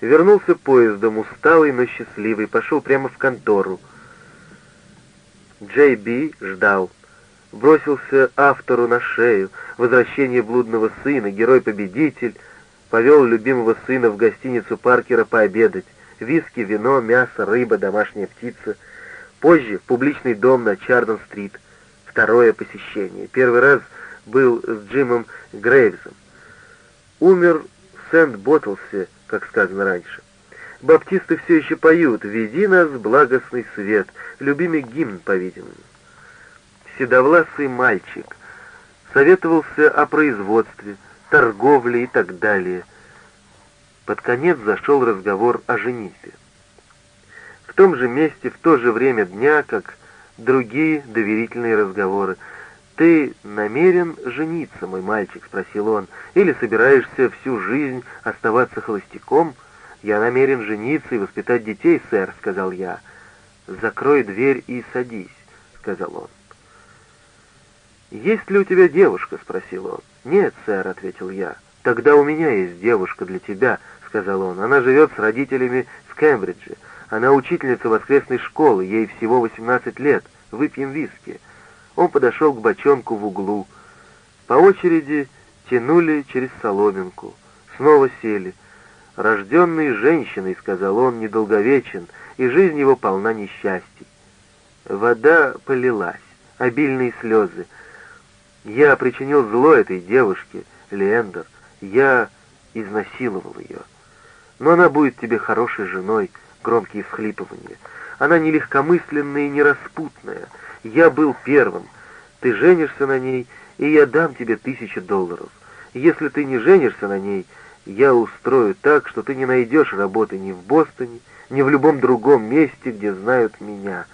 Вернулся поездом, усталый, но счастливый, пошел прямо в контору. Джей Би ждал. Бросился автору на шею. Возвращение блудного сына, герой-победитель. Повел любимого сына в гостиницу Паркера пообедать. Виски, вино, мясо, рыба, домашняя птица. Позже публичный дом на Чардон-стрит. Второе посещение. Первый раз был с Джимом Грейвзом. Умер в Сент-Боттлсе, как сказано раньше. Баптисты все еще поют «Веди нас, благостный свет», любимый гимн, по-видимому. Седовласый мальчик советовался о производстве, торговле и так далее. Под конец зашел разговор о женитьбе. В том же месте, в то же время дня, как другие доверительные разговоры, «Ты намерен жениться, мой мальчик?» — спросил он. «Или собираешься всю жизнь оставаться холостяком?» «Я намерен жениться и воспитать детей, сэр», — сказал я. «Закрой дверь и садись», — сказал он. «Есть ли у тебя девушка?» — спросил он. «Нет, сэр», — ответил я. «Тогда у меня есть девушка для тебя», — сказал он. «Она живет с родителями в Кембридже. Она учительница воскресной школы, ей всего 18 лет. Выпьем виски». Он подошел к бочонку в углу. По очереди тянули через соломинку. Снова сели. «Рожденный женщиной», — сказал он, — «недолговечен, и жизнь его полна несчастий». Вода полилась, обильные слезы. Я причинил зло этой девушке, Леэндер. Я изнасиловал ее. Но она будет тебе хорошей женой, громкие всхлипывания. Она не легкомысленная и не распутная. Я был первым. Ты женишься на ней, и я дам тебе тысячу долларов. Если ты не женишься на ней, я устрою так, что ты не найдешь работы ни в Бостоне, ни в любом другом месте, где знают меня.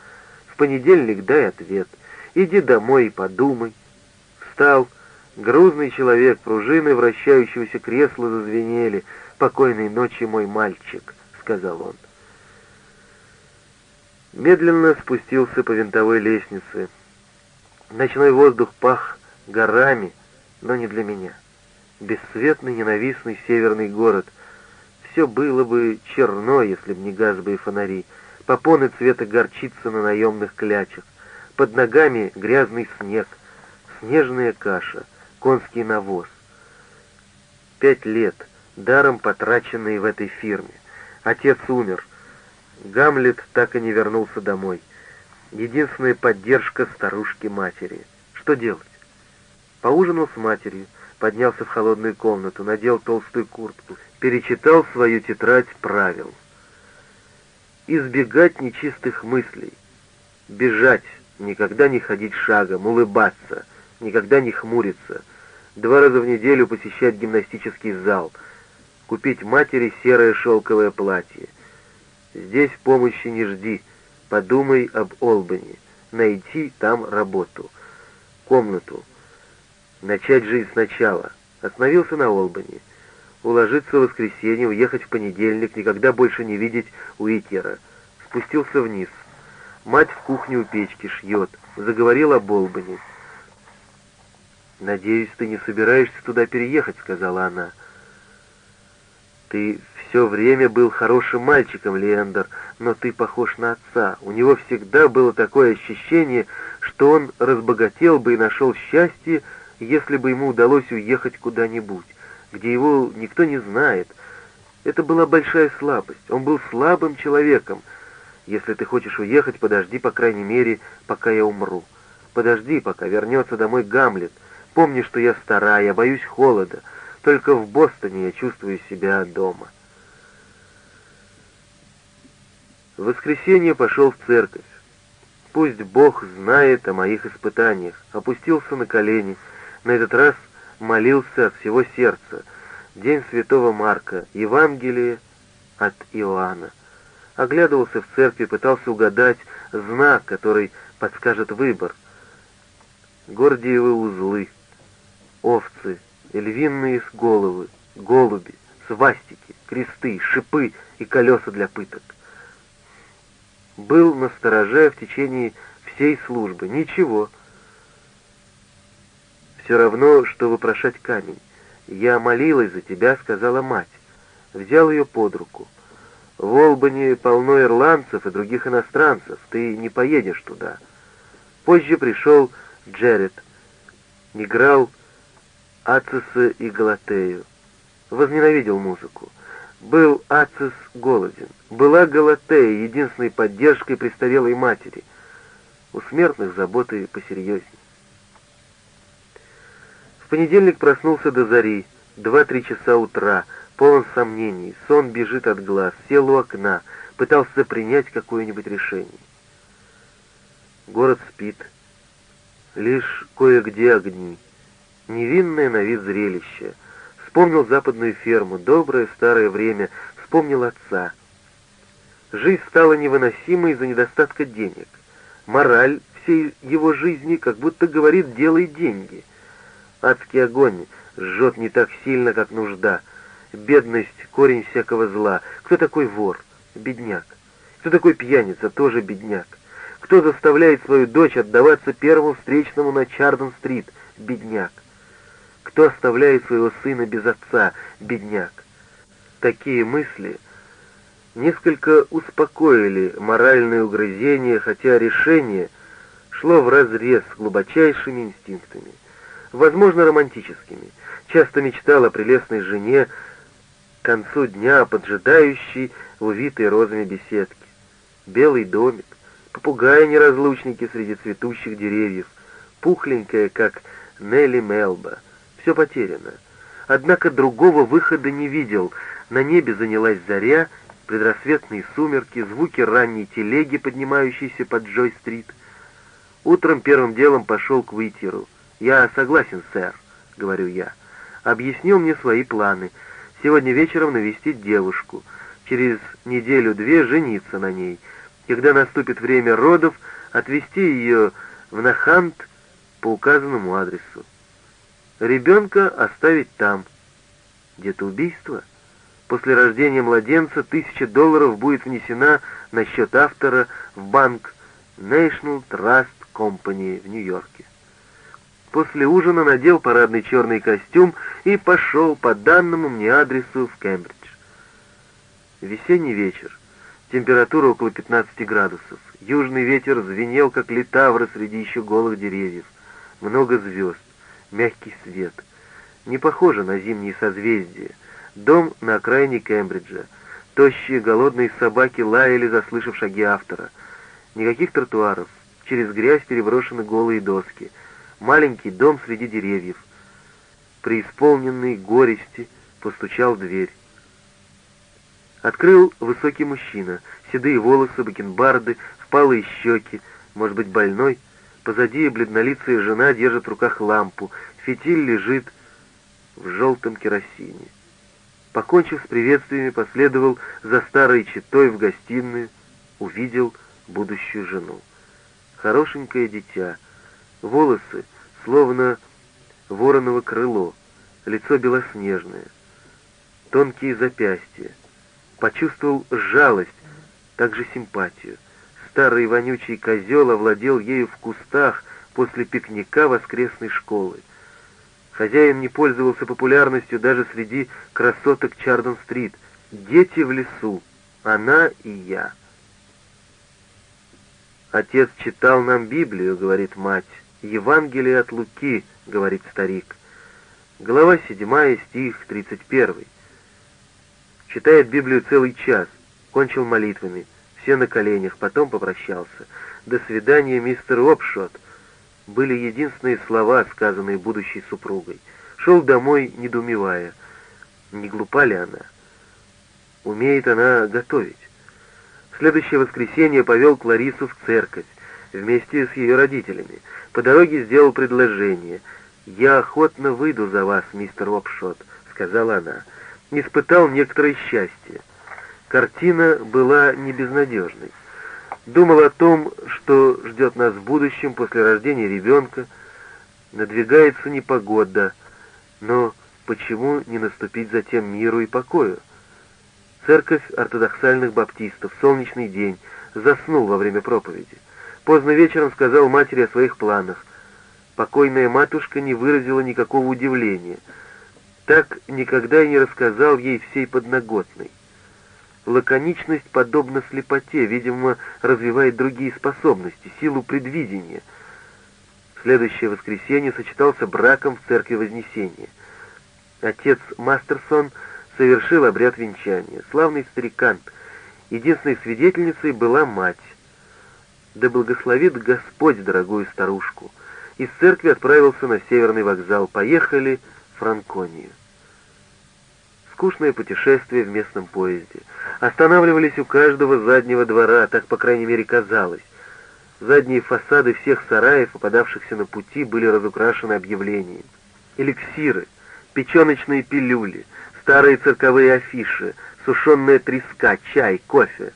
В понедельник дай ответ. Иди домой и подумай. Встал. Грузный человек, пружины вращающегося кресла зазвенели. «Покойной ночи, мой мальчик», — сказал он. Медленно спустился по винтовой лестнице. Ночной воздух пах горами, но не для меня бесцветный ненавистный северный город. Все было бы черно, если б не газовые фонари, попоны цвета горчицы на наемных клячах, под ногами грязный снег, снежная каша, конский навоз. Пять лет, даром потраченные в этой фирме. Отец умер. Гамлет так и не вернулся домой. Единственная поддержка старушки-матери. Что делать? Поужинал с матерью, поднялся в холодную комнату, надел толстую куртку, перечитал свою тетрадь правил. Избегать нечистых мыслей, бежать, никогда не ходить шагом, улыбаться, никогда не хмуриться, два раза в неделю посещать гимнастический зал, купить матери серое шелковое платье. Здесь помощи не жди, подумай об Олбани, найти там работу, комнату, Начать жизнь сначала. Остановился на Олбани. Уложиться в воскресенье, уехать в понедельник, никогда больше не видеть Уитера. Спустился вниз. Мать в кухне у печки шьет. Заговорил об Олбани. «Надеюсь, ты не собираешься туда переехать», — сказала она. «Ты все время был хорошим мальчиком, Леандер, но ты похож на отца. У него всегда было такое ощущение, что он разбогател бы и нашел счастье, если бы ему удалось уехать куда-нибудь, где его никто не знает. Это была большая слабость. Он был слабым человеком. Если ты хочешь уехать, подожди, по крайней мере, пока я умру. Подожди, пока вернется домой Гамлет. Помни, что я старая, боюсь холода. Только в Бостоне я чувствую себя дома. В воскресенье пошел в церковь. Пусть Бог знает о моих испытаниях. Опустился на колени, на этот раз молился от всего сердца. День святого Марка, Евангелие от Иоанна. Оглядывался в церкви, пытался угадать знак, который подскажет выбор. Гордиевы узлы, овцы, львиные головы, голуби, свастики, кресты, шипы и колеса для пыток. Был на стороже в течение всей службы. Ничего. Все равно, что вопрошать камень. «Я молилась за тебя», — сказала мать. взял ее под руку. В Олбани полно ирландцев и других иностранцев, ты не поедешь туда. Позже пришел Джеред, играл Ациса и Галатею, возненавидел музыку. Был Ацис голоден, была Галатея единственной поддержкой престарелой матери. У смертных заботы посерьезней. В понедельник проснулся до зари, два-три часа утра, полон сомнений, сон бежит от глаз, сел у окна, пытался принять какое-нибудь решение. Город спит, лишь кое-где огни, невинное на вид зрелище. Вспомнил западную ферму, доброе старое время, вспомнил отца. Жизнь стала невыносимой из-за недостатка денег. Мораль всей его жизни как будто говорит «делай деньги». Адский огонь жжет не так сильно, как нужда — Бедность — корень всякого зла. Кто такой вор? Бедняк. Кто такой пьяница? Тоже бедняк. Кто заставляет свою дочь отдаваться первому встречному на Чардон-стрит? Бедняк. Кто оставляет своего сына без отца? Бедняк. Такие мысли несколько успокоили моральные угрызения, хотя решение шло вразрез с глубочайшими инстинктами, возможно, романтическими. Часто мечтал о прелестной жене, к концу дня поджидающий в увитой розами беседки. Белый домик, попугаи-неразлучники среди цветущих деревьев, пухленькая, как Нелли Мелба. Все потеряно. Однако другого выхода не видел. На небе занялась заря, предрассветные сумерки, звуки ранней телеги, поднимающейся под Джой-стрит. Утром первым делом пошел к Уитеру. «Я согласен, сэр», — говорю я. Объяснил мне свои планы — Сегодня вечером навестить девушку. Через неделю-две жениться на ней. Когда наступит время родов, отвезти ее в Нахант по указанному адресу. Ребенка оставить там. Где-то убийство? После рождения младенца тысяча долларов будет внесена на счет автора в банк National Trust Company в Нью-Йорке. После ужина надел парадный черный костюм и пошел по данному мне адресу в Кембридж. Весенний вечер. Температура около 15 градусов. Южный ветер звенел, как литавры среди еще голых деревьев. Много звезд. Мягкий свет. Не похоже на зимние созвездия. Дом на окраине Кембриджа. Тощие голодные собаки лаяли, заслышав шаги автора. Никаких тротуаров. Через грязь переброшены голые доски — маленький дом среди деревьев. Преисполненный горести постучал в дверь. Открыл высокий мужчина, седые волосы, бакенбарды, впалые щеки, может быть, больной. Позади бледнолицая жена держит в руках лампу, фитиль лежит в желтом керосине. Покончив с приветствиями, последовал за старой читой в гостиную, увидел будущую жену. Хорошенькое дитя, волосы словно вороново крыло, лицо белоснежное, тонкие запястья. Почувствовал жалость, также симпатию. Старый вонючий козел овладел ею в кустах после пикника воскресной школы. Хозяин не пользовался популярностью даже среди красоток Чардон-стрит. Дети в лесу, она и я. Отец читал нам Библию, говорит мать. Евангелие от Луки, говорит старик. Глава 7, стих 31. Читает Библию целый час, кончил молитвами, все на коленях, потом попрощался. «До свидания, мистер Опшот», были единственные слова, сказанные будущей супругой. Шел домой, недоумевая, не глупа ли она? Умеет она готовить. В следующее воскресенье повел Кларису в церковь вместе с ее родителями. По дороге сделал предложение. «Я охотно выйду за вас, мистер Опшот», — сказала она. Испытал некоторое счастье. Картина была не безнадежной. Думал о том, что ждет нас в будущем после рождения ребенка. Надвигается непогода, но почему не наступить затем миру и покою? Церковь ортодоксальных баптистов, солнечный день, заснул во время проповеди. Поздно вечером сказал матери о своих планах. Покойная матушка не выразила никакого удивления. так никогда и не рассказал ей всей подноготной. Лаконичность подобна слепоте, видимо, развивает другие способности, силу предвидения. Следующее воскресенье сочетался браком в церкви Вознесения. Отец Мастерсон совершил обряд венчания. Славный старикан. Единственной свидетельницей была мать. Да благословит Господь дорогую старушку. Из церкви отправился на северный вокзал. Поехали в Франконию. Скучное путешествие в местном поезде. Останавливались у каждого заднего двора, так, по крайней мере, казалось. Задние фасады всех сараев, попадавшихся на пути, были разукрашены объявлениями. Эликсиры, печеночные пилюли, старые цирковые афиши, сушеная треска, чай, кофе.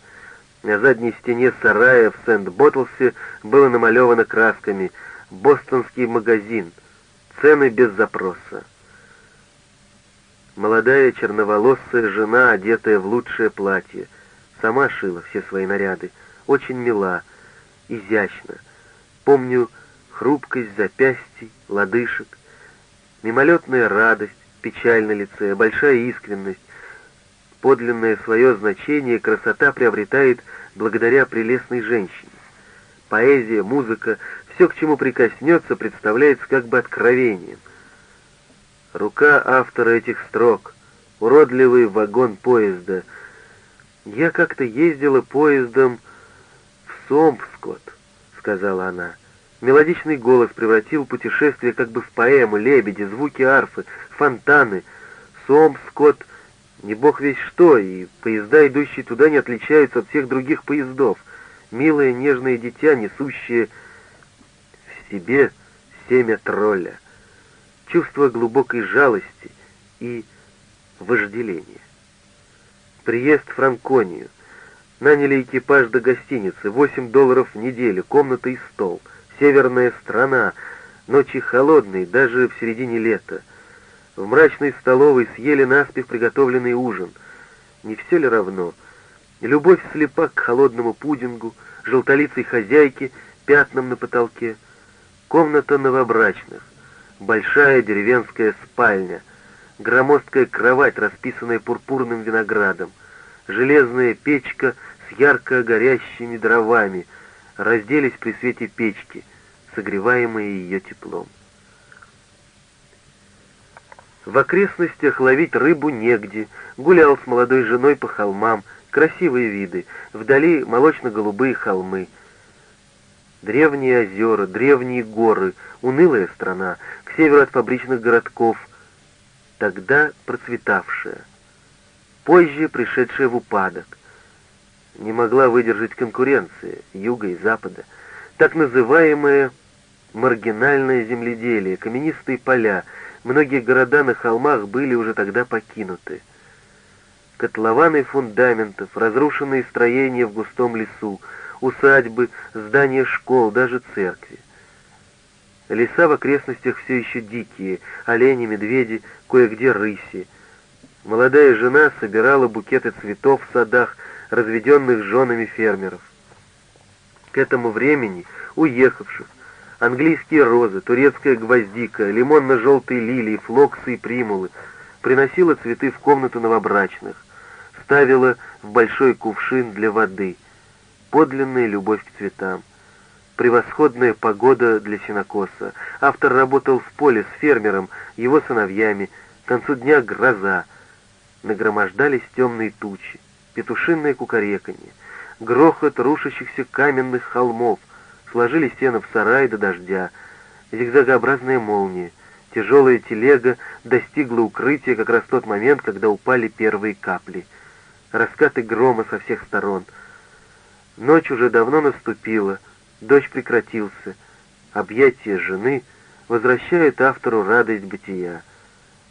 На задней стене сарая в Сент-Боттлсе было намалевано красками «Бостонский магазин», цены без запроса. Молодая черноволосая жена, одетая в лучшее платье, сама шила все свои наряды, очень мила, изящно. Помню хрупкость запястий, лодыжек, мимолетная радость, печаль на лице, большая искренность. Подлинное свое значение красота приобретает благодаря прелестной женщине. Поэзия, музыка, все, к чему прикоснется, представляется как бы откровением. Рука автора этих строк, уродливый вагон поезда. «Я как-то ездила поездом в Сомпскот», — сказала она. Мелодичный голос превратил путешествие как бы в поэму, лебеди, звуки арфы, фонтаны. Сомпскот, не бог весь что, и поезда, идущие туда, не отличаются от всех других поездов. Милое нежное дитя, несущее в себе семя тролля чувство глубокой жалости и вожделения. Приезд в Франконию. Наняли экипаж до гостиницы, 8 долларов в неделю, комната и стол. Северная страна, ночи холодные, даже в середине лета. В мрачной столовой съели наспех приготовленный ужин. Не все ли равно? Любовь слепа к холодному пудингу, желтолицей хозяйке, пятнам на потолке. Комната новобрачных большая деревенская спальня, громоздкая кровать, расписанная пурпурным виноградом, железная печка с ярко горящими дровами, разделись при свете печки, согреваемые ее теплом. В окрестностях ловить рыбу негде, гулял с молодой женой по холмам, красивые виды, вдали молочно-голубые холмы. Древние озера, древние горы, унылая страна, северу от фабричных городков, тогда процветавшая, позже пришедшая в упадок, не могла выдержать конкуренции юга и запада, так называемое маргинальное земледелие, каменистые поля, многие города на холмах были уже тогда покинуты. Котлованы фундаментов, разрушенные строения в густом лесу, усадьбы, здания школ, даже церкви. Леса в окрестностях все еще дикие, олени, медведи, кое-где рыси. Молодая жена собирала букеты цветов в садах, разведенных женами фермеров. К этому времени уехавших английские розы, турецкая гвоздика, лимонно-желтые лилии, флоксы и примулы приносила цветы в комнату новобрачных, ставила в большой кувшин для воды. Подлинная любовь к цветам превосходная погода для сенокоса. Автор работал в поле с фермером, его сыновьями. К концу дня гроза. Нагромождались темные тучи, петушинное кукареканье, грохот рушащихся каменных холмов, сложили сено в сарай до дождя, зигзагообразная молния. Тяжелая телега достигла укрытия как раз в тот момент, когда упали первые капли. Раскаты грома со всех сторон. Ночь уже давно наступила, Дождь прекратился. Объятия жены возвращают автору радость бытия.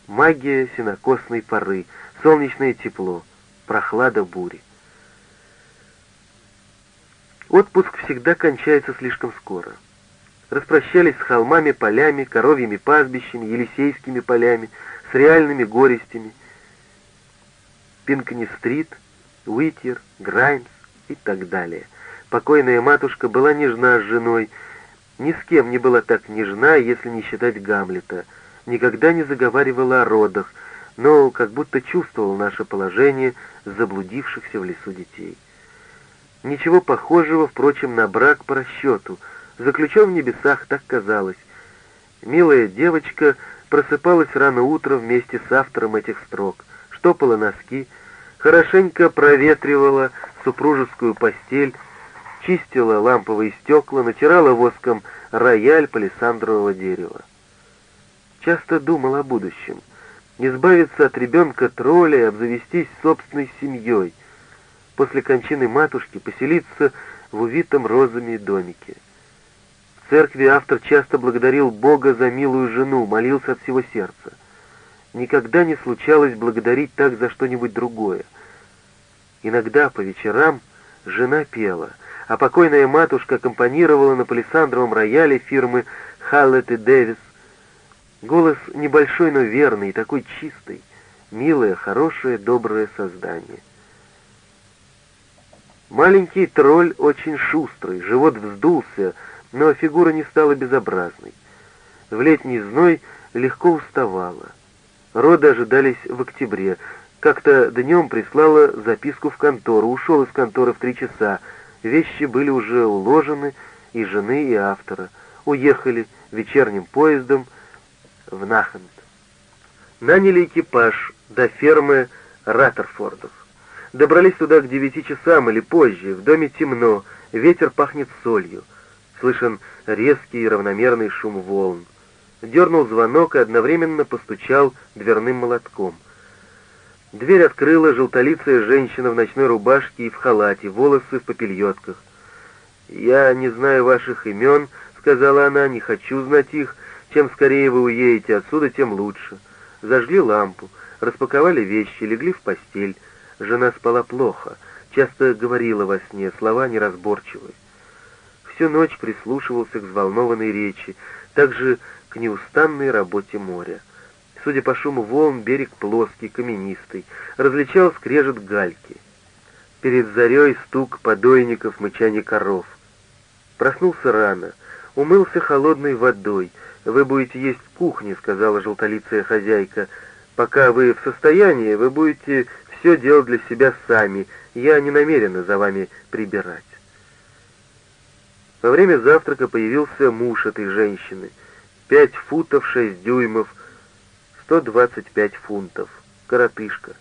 Магия сенокосной поры, солнечное тепло, прохлада бури. Отпуск всегда кончается слишком скоро. Распрощались с холмами, полями, коровьими пастбищами, елисейскими полями, с реальными горестями. Пинкни-стрит, Уитер, Граймс и так далее — Покойная матушка была нежна с женой, ни с кем не была так нежна, если не считать Гамлета, никогда не заговаривала о родах, но как будто чувствовал наше положение заблудившихся в лесу детей. Ничего похожего, впрочем, на брак по расчету. Заключен в небесах, так казалось. Милая девочка просыпалась рано утром вместе с автором этих строк, штопала носки, хорошенько проветривала супружескую постель, чистила ламповые стекла, натирала воском рояль палисандрового дерева. Часто думал о будущем. Избавиться от ребенка тролля и обзавестись собственной семьей. После кончины матушки поселиться в увитом розами домике. В церкви автор часто благодарил Бога за милую жену, молился от всего сердца. Никогда не случалось благодарить так за что-нибудь другое. Иногда по вечерам жена пела, а покойная матушка аккомпанировала на палисандровом рояле фирмы Халлет и Дэвис. Голос небольшой, но верный, такой чистый, милое, хорошее, доброе создание. Маленький тролль очень шустрый, живот вздулся, но фигура не стала безобразной. В летний зной легко уставала. Роды ожидались в октябре. Как-то днем прислала записку в контору, ушел из конторы в три часа. Вещи были уже уложены, и жены, и автора. Уехали вечерним поездом в Нахант. Наняли экипаж до фермы Раттерфордов. Добрались туда к девяти часам или позже. В доме темно, ветер пахнет солью. Слышен резкий и равномерный шум волн. Дернул звонок и одновременно постучал дверным молотком. Дверь открыла желтолицая женщина в ночной рубашке и в халате, волосы в попельотках. «Я не знаю ваших имен», — сказала она, — «не хочу знать их. Чем скорее вы уедете отсюда, тем лучше». Зажгли лампу, распаковали вещи, легли в постель. Жена спала плохо, часто говорила во сне, слова неразборчивые. Всю ночь прислушивался к взволнованной речи, также к неустанной работе моря. Судя по шуму волн, берег плоский, каменистый, различал скрежет гальки. Перед зарей стук подойников, мычание коров. Проснулся рано, умылся холодной водой. «Вы будете есть в кухне», — сказала желтолицая хозяйка. «Пока вы в состоянии, вы будете все делать для себя сами. Я не намерена за вами прибирать». Во время завтрака появился муж этой женщины. Пять футов шесть дюймов, сто двадцать пять фунтов. Коротышка.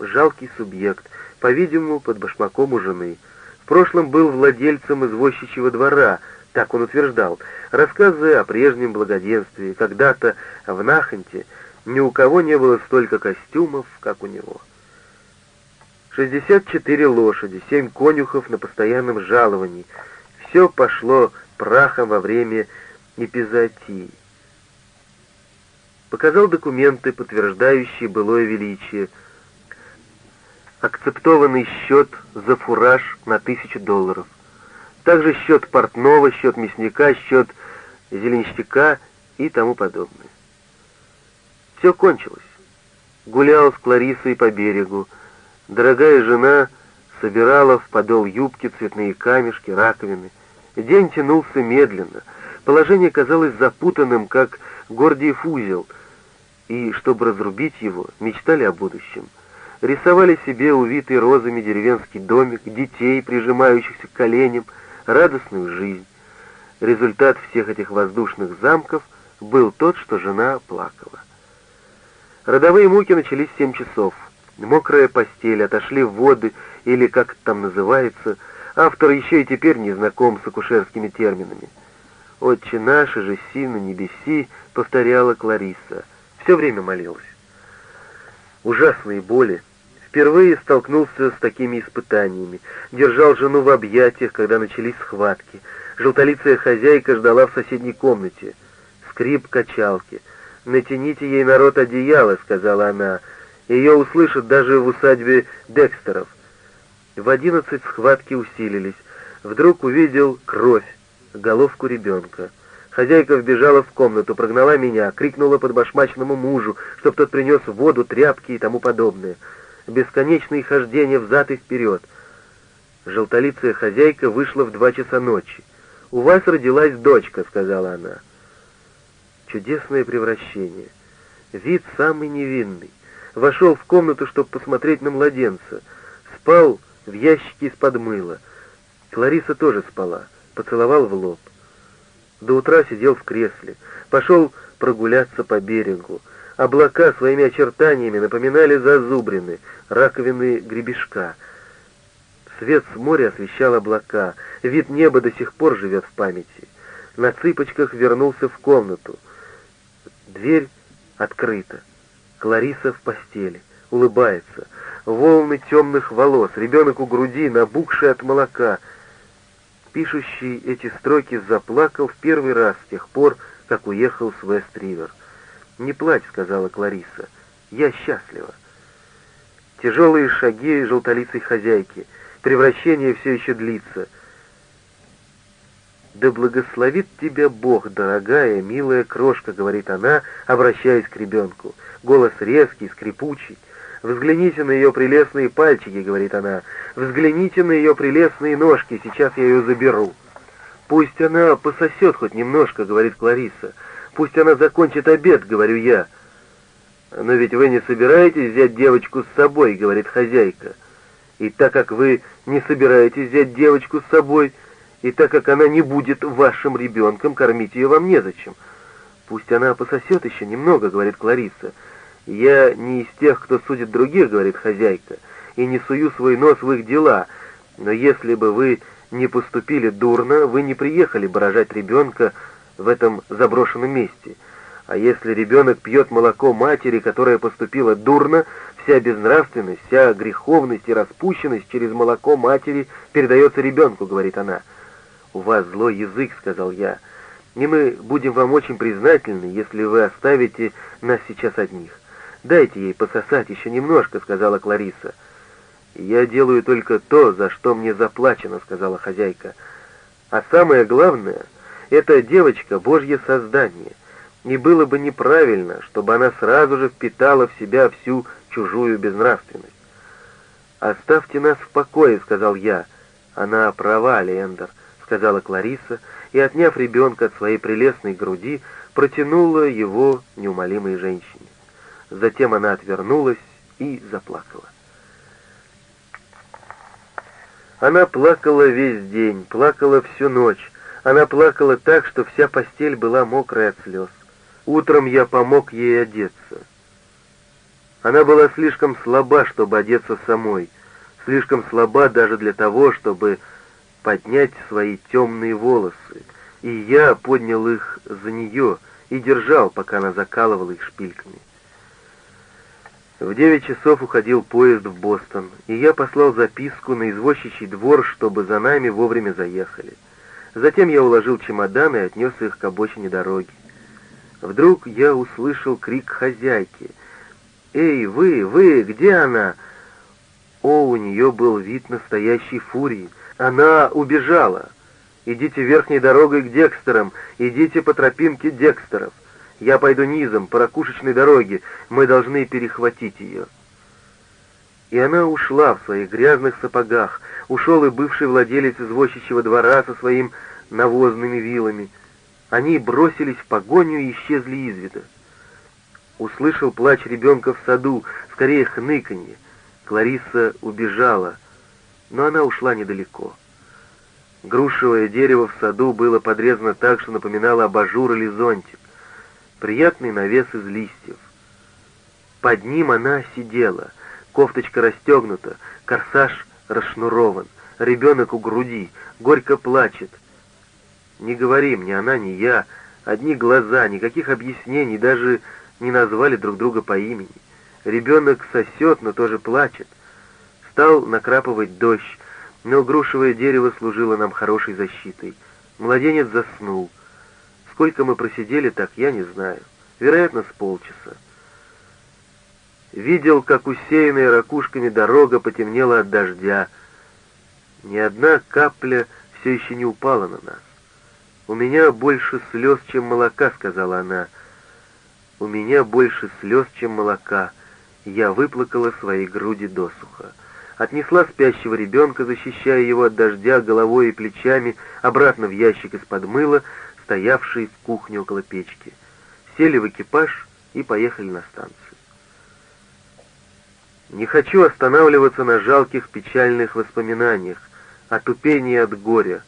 Жалкий субъект, по-видимому, под башмаком у жены. В прошлом был владельцем извозчичьего двора, так он утверждал, рассказывая о прежнем благоденствии. Когда-то в Наханте ни у кого не было столько костюмов, как у него. 64 лошади, 7 конюхов на постоянном жаловании. Все пошло прахом во время эпизотии. Показал документы, подтверждающие былое величие. Акцептованный счет за фураж на тысячу долларов. Также счет портного, счет мясника, счет зеленщика и тому подобное. Все кончилось. Гулял с Кларисой по берегу, Дорогая жена собирала в подол юбки цветные камешки, раковины. День тянулся медленно. Положение казалось запутанным, как Гордиев узел, и, чтобы разрубить его, мечтали о будущем. Рисовали себе увитый розами деревенский домик, детей, прижимающихся к коленям, радостную жизнь. Результат всех этих воздушных замков был тот, что жена плакала. Родовые муки начались в семь часов. Мокрая постель, отошли в воды, или, как это там называется, автор еще и теперь не знаком с акушерскими терминами. «Отче наш, же си на небеси», — повторяла Клариса. Все время молилась. Ужасные боли. Впервые столкнулся с такими испытаниями. Держал жену в объятиях, когда начались схватки. Желтолицая хозяйка ждала в соседней комнате. Скрип качалки. «Натяните ей народ одеяло», — сказала она, — ее услышат даже в усадьбе Декстеров. В одиннадцать схватки усилились. Вдруг увидел кровь, головку ребенка. Хозяйка вбежала в комнату, прогнала меня, крикнула под башмачному мужу, чтоб тот принес воду, тряпки и тому подобное. Бесконечные хождения взад и вперед. Желтолицая хозяйка вышла в два часа ночи. «У вас родилась дочка», — сказала она. Чудесное превращение. Вид самый невинный. Вошел в комнату, чтобы посмотреть на младенца. Спал в ящике из-под мыла. Клариса тоже спала. Поцеловал в лоб. До утра сидел в кресле. Пошел прогуляться по берегу. Облака своими очертаниями напоминали зазубрины, раковины гребешка. Свет с моря освещал облака. Вид неба до сих пор живет в памяти. На цыпочках вернулся в комнату. Дверь открыта. Клариса в постели. Улыбается. Волны темных волос. Ребенок у груди, набухший от молока. Пишущий эти строки заплакал в первый раз с тех пор, как уехал с Вест-Ривер. «Не плачь», — сказала Клариса. «Я счастлива». Тяжелые шаги желтолицей хозяйки. Превращение все еще длится. «Да благословит тебя Бог, дорогая, милая крошка», — говорит она, обращаясь к ребенку. Голос резкий, скрипучий. «Взгляните на ее прелестные пальчики», — говорит она. «Взгляните на ее прелестные ножки, сейчас я ее заберу». «Пусть она пососет хоть немножко», — говорит Клариса. «Пусть она закончит обед», — говорю я. «Но ведь вы не собираетесь взять девочку с собой», — говорит хозяйка. «И так как вы не собираетесь взять девочку с собой, и так как она не будет вашим ребенком, кормить ее вам незачем». «Пусть она пососет еще немного», — говорит Клариса. «Я не из тех, кто судит других», — говорит хозяйка, «и не сую свой нос в их дела, но если бы вы не поступили дурно, вы не приехали бы рожать ребенка в этом заброшенном месте. А если ребенок пьет молоко матери, которая поступила дурно, вся безнравственность, вся греховность и распущенность через молоко матери передается ребенку, говорит она. «У вас злой язык», — сказал я, — «и мы будем вам очень признательны, если вы оставите нас сейчас одних. Дайте ей пососать еще немножко», — сказала Клариса. «Я делаю только то, за что мне заплачено», — сказала хозяйка. «А самое главное, эта девочка — Божье создание, и было бы неправильно, чтобы она сразу же впитала в себя всю чужую безнравственность». «Оставьте нас в покое», — сказал я. «Она права, Лендер», — сказала Клариса, и, отняв ребенка от своей прелестной груди, протянула его неумолимой женщине. Затем она отвернулась и заплакала. Она плакала весь день, плакала всю ночь. Она плакала так, что вся постель была мокрая от слез. Утром я помог ей одеться. Она была слишком слаба, чтобы одеться самой, слишком слаба даже для того, чтобы поднять свои темные волосы, и я поднял их за нее и держал, пока она закалывала их шпильками. В девять часов уходил поезд в Бостон, и я послал записку на извозчичий двор, чтобы за нами вовремя заехали. Затем я уложил чемоданы и отнес их к обочине дороги. Вдруг я услышал крик хозяйки. «Эй, вы, вы, где она?» О, у нее был вид настоящей фурии. Она убежала. «Идите верхней дорогой к Декстерам, идите по тропинке Декстеров». Я пойду низом, по ракушечной дороге. Мы должны перехватить ее». И она ушла в своих грязных сапогах. Ушел и бывший владелец извозчичьего двора со своим навозными вилами. Они бросились в погоню и исчезли из вида. Услышал плач ребенка в саду, скорее хныканье. Клариса убежала, но она ушла недалеко. Грушевое дерево в саду было подрезано так, что напоминало абажур или зонтик приятный навес из листьев. Под ним она сидела, кофточка расстегнута, корсаж расшнурован, ребенок у груди, горько плачет. Не говори мне, она не я, одни глаза, никаких объяснений, даже не назвали друг друга по имени. Ребенок сосет, но тоже плачет. Стал накрапывать дождь, но грушевое дерево служило нам хорошей защитой. Младенец заснул. Сколько мы просидели так, я не знаю. Вероятно, с полчаса. Видел, как усеянная ракушками дорога потемнела от дождя. Ни одна капля все еще не упала на нас. «У меня больше слез, чем молока», — сказала она. «У меня больше слез, чем молока». Я выплакала свои груди досуха. Отнесла спящего ребенка, защищая его от дождя головой и плечами, обратно в ящик из-под мыла, стоявший в кухне около печки. Сели в экипаж и поехали на станцию. Не хочу останавливаться на жалких печальных воспоминаниях, о тупении от горя.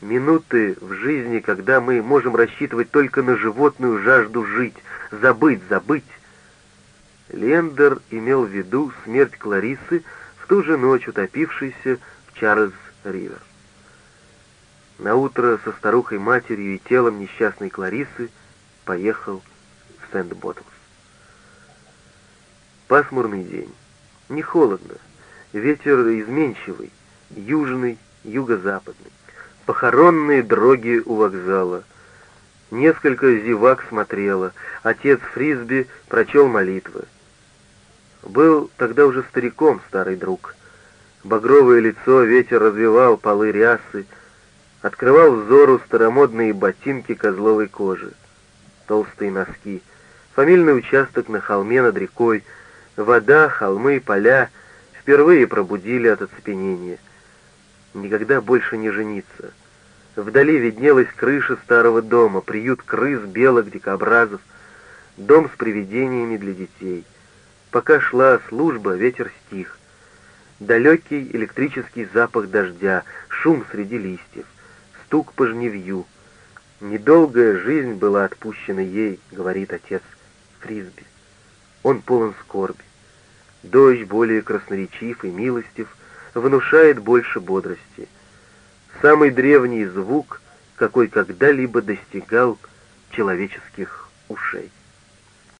Минуты в жизни, когда мы можем рассчитывать только на животную жажду жить, забыть, забыть. Лендер имел в виду смерть Кларисы в ту же ночь, утопившейся в Чарльз-Ривер. Наутро со старухой-матерью и телом несчастной Кларисы поехал в Сент-Боттлс. Пасмурный день. Не холодно. Ветер изменчивый, южный, юго-западный. Похоронные дроги у вокзала. Несколько зевак смотрело. Отец Фрисби прочел молитвы. Был тогда уже стариком старый друг. Багровое лицо ветер развивал полы рясы, открывал взору старомодные ботинки козловой кожи, толстые носки, фамильный участок на холме над рекой, вода, холмы, поля впервые пробудили от оцепенения. Никогда больше не жениться. Вдали виднелась крыша старого дома, приют крыс, белок, дикобразов, дом с привидениями для детей. Пока шла служба, ветер стих. Далекий электрический запах дождя, шум среди листьев, стук по жневью. Недолгая жизнь была отпущена ей, говорит отец Фрисби. Он полон скорби. Дождь более красноречив и милостив, внушает больше бодрости. Самый древний звук, какой когда-либо достигал человеческих ушей.